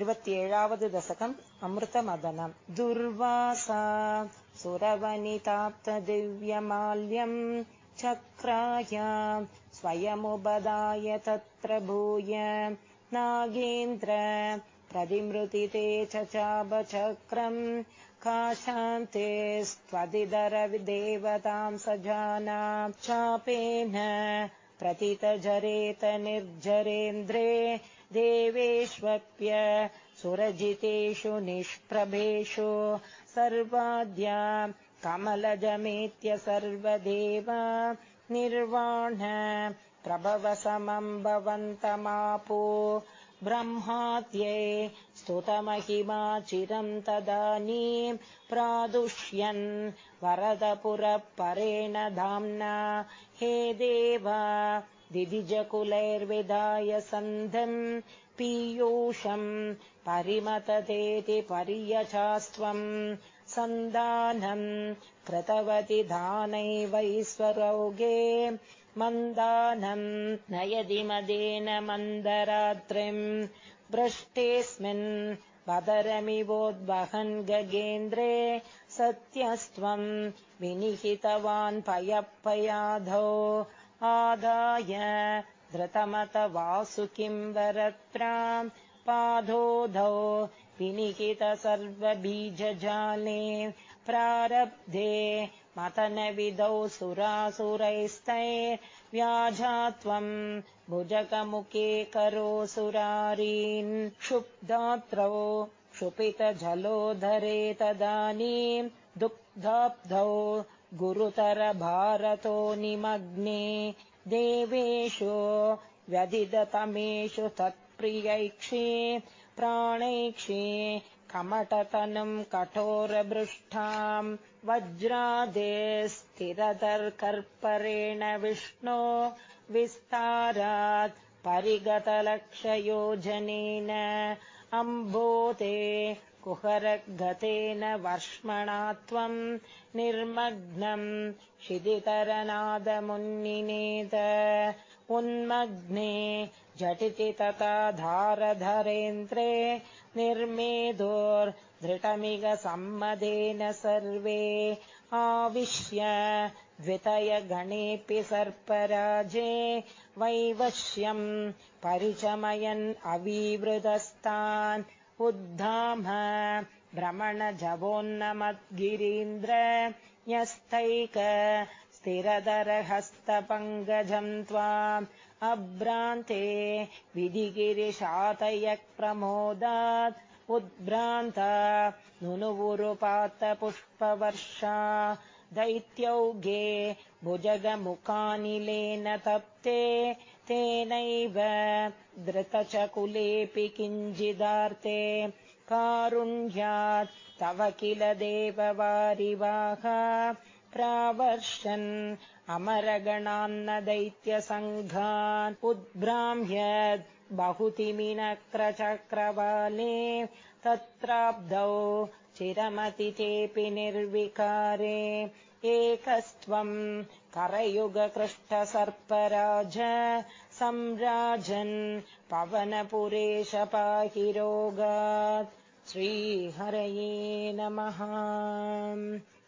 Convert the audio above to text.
इवत्येळावद् दशकम् अमृतमदनम् दुर्वासा सुरवनिताप्तदिव्यमाल्यम् चक्राय स्वयमुपदाय तत्र भूय नागेन्द्र प्रतिमृतिते च चापचक्रम् काशान्ते स्त्वदिदरविदेवतां स जाना चापेन प्रतितजरेत निर्जरेन्द्रे देवेष्वप्य सुरजितेषु निष्प्रभेषु सर्वाद्या कमलजमेत्य सर्वदेव निर्वाण प्रभवसमम् भवन्तमापो ब्रह्मात्यै स्तुतमहिमा चिरम् तदानीम् प्रादुष्यन् वरदपुरः परेण धाम्ना। हे देव दिदिजकुलैर्विदाय सन्धम् पीयूषम् परिमततेति पर्यचास्त्वम् सन्दानम् कृतवति दानैवैश्वरौगे मन्दानम् नयदिमदेन मन्दरात्रिम् भ्रष्टेऽस्मिन् बदरमिवोद्वहन् गगेन्द्रे सत्यस्त्वम् विनिहितवान् पयःपयाधौ आदाय। धृतमत वासुकिं वरत्राम् पादोधौ विनिहित सर्वबीजजाले प्रारब्धे मतनविदौ सुरासुरैस्तैर्व्याजा त्वम् भुजगमुखे करोऽसुरारीन् क्षुब्धात्रौ क्षुपितजलोधरे तदानीम् दुग्धाब्धौ गुरुतरभारतो निमग्ने देवेषु व्यदिदतमेषु तत्प्रियैक्षे प्राणैक्षे कमटतनुम् कठोरभृष्ठाम् वज्रादे स्थिरतर्कर्परेण विष्णो विस्तारात् परिगतलक्षयोजनेन अम्बोते कुहरगतेन वर्ष्मणा त्वम् निर्मग्नम् क्षिदितरनादमुन्निनेत उन्मग्ने झटिति तथा धारधरेन्द्रे निर्मेदोर्धृतमिग सम्मदेन सर्वे आविश्य द्वितयगणेऽपि सर्पराजे वैवश्यम् परिचमयन् अवीवृतस्तान् उद्धाम। भ्रमणजवोन्नमद्गिरीन्द्र न्यस्तैक स्थिरधरहस्तपङ्कजम् त्वाम् अभ्रान्ते विधिगिरिशातयक् प्रमोदात् उद्भ्रान्ता नुनुवुरुपातपुष्पवर्षा दैत्यौघे भुजगमुखानिलेन तप्ते तेनैव धृतचकुलेऽपि किञ्चिदार्ते कारुण्यात् तव किल देववारिवाह प्रावर्षन् अमरगणान्न दैत्यसङ्घान् उद्भ्राम्यद् बहुतिमिनक्रचक्रवाले तत्राब्धौ चिरमतिथेऽपि निर्विकारे एकस्त्वम् करयुगकृष्टसर्पराज सम्राजन् पवनपुरेश पाहि रोगात्। श्रीहरये नमः